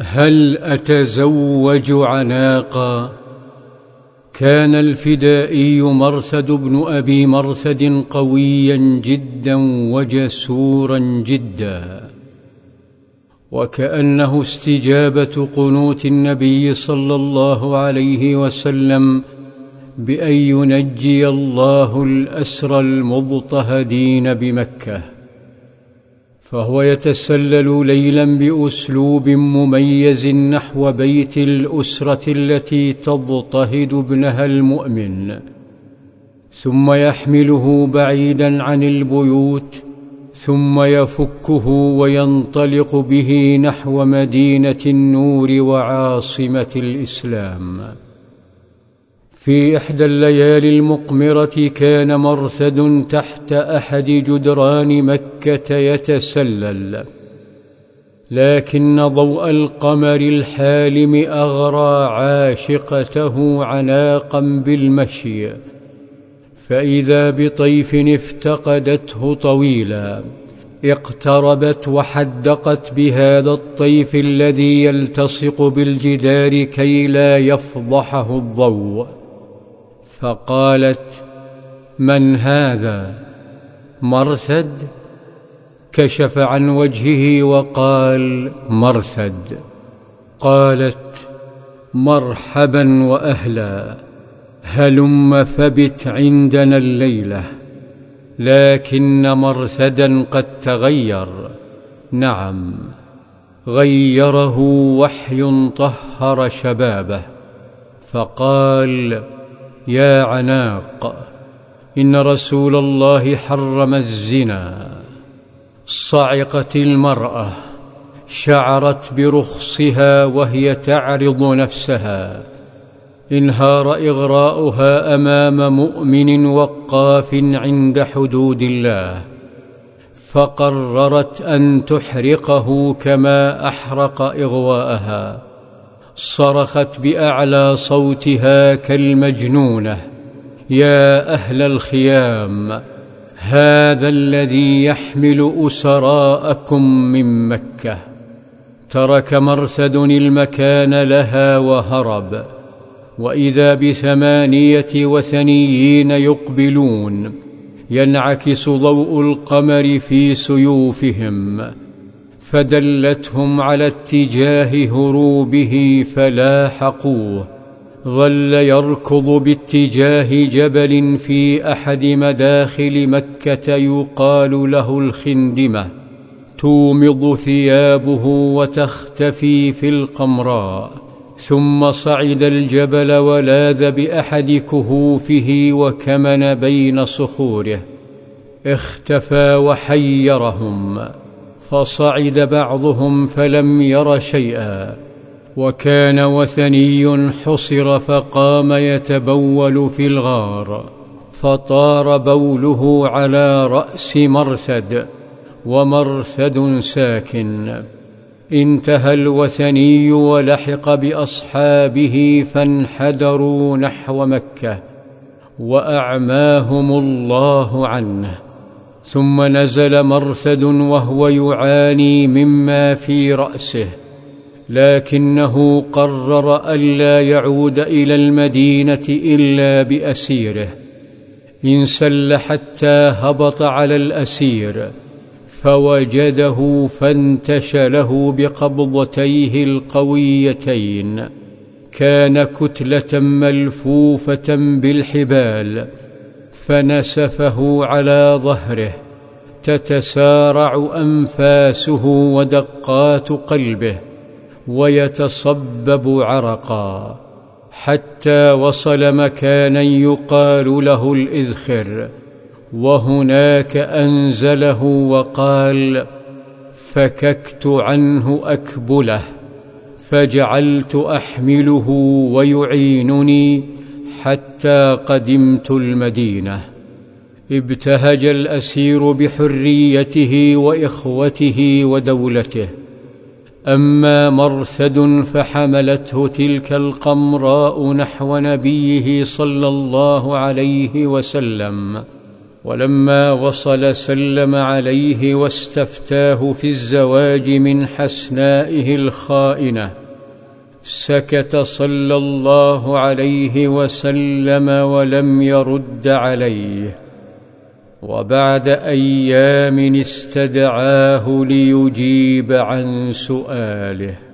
هل أتزوج عناقا؟ كان الفدائي مرثد بن أبي مرثد قويا جدا وجسورا جدا وكأنه استجابة قنوت النبي صلى الله عليه وسلم بأن ينجي الله الأسرى المضطهدين بمكة. فهو يتسلل ليلا بأسلوب مميز نحو بيت الأسرة التي تضطهد ابنها المؤمن ثم يحمله بعيدا عن البيوت ثم يفكه وينطلق به نحو مدينة النور وعاصمة الإسلام. في إحدى الليالي المقمرة كان مرثد تحت أحد جدران مكة يتسلل لكن ضوء القمر الحالم أغرى عاشقته عناقا بالمشي فإذا بطيف افتقدته طويلا اقتربت وحدقت بهذا الطيف الذي يلتصق بالجدار كي لا يفضحه الضوء. فقالت من هذا؟ مرثد كشف عن وجهه وقال مرثد. قالت مرحبا وأهلا هلم فبت عندنا الليلة لكن مرثدا قد تغير. نعم غيره وحي طهر شبابه فقال يا عناق إن رسول الله حرم الزنا. صعقت المرأة شعرت برخصها وهي تعرض نفسها. انهار إغراؤها أمام مؤمن وقاف عند حدود الله. فقررت أن تحرقه كما أحرق إغواءها. صرخت بأعلى صوتها كالمجنونة يا أهل الخيام هذا الذي يحمل أسراءكم من مكة ترك مرثد المكان لها وهرب وإذا بثمانية وثنيين يقبلون ينعكس ضوء القمر في سيوفهم. فدلتهم على اتجاه هروبه فلاحقوه. ظل يركض باتجاه جبل في أحد مداخل مكة يقال له الخندمة. تومض ثيابه وتختفي في القمراء. ثم صعد الجبل ولاذ بأحد كهوفه وكمن بين صخوره. اختفى وحيرهم. فصعد بعضهم فلم ير شيئا. وكان وثني حصر فقام يتبول في الغار فطار بوله على رأس مرثد ومرثد ساكن. انتهى الوثني ولحق بأصحابه فانحدروا نحو مكة وأعماهم الله عنه. ثم نزل مرثد وهو يعاني مما في رأسه لكنه قرر الا يعود إلى المدينة إلا بأسيره. انسل حتى هبط على الأسير فوجده فانتشله بقبضتيه القويتين. كان كتلة ملفوفة بالحبال فنسفه على ظهره تتسارع أنفاسه ودقات قلبه ويتصبب عرقا حتى وصل مكانا يقال له الإذخر وهناك أنزله وقال فككت عنه أكبله فجعلت أحمله ويعينني حتى قدمت المدينة. ابتهج الأسير بحريته وإخوته ودولته. أما مرثد فحملته تلك القمراء نحو نبيه صلى الله عليه وسلم. ولما وصل سلم عليه واستفتاه في الزواج من حسنائه الخائنة. سكت صلى الله عليه وسلم ولم يرد عليه وبعد أيام استدعاه ليجيب عن سؤاله.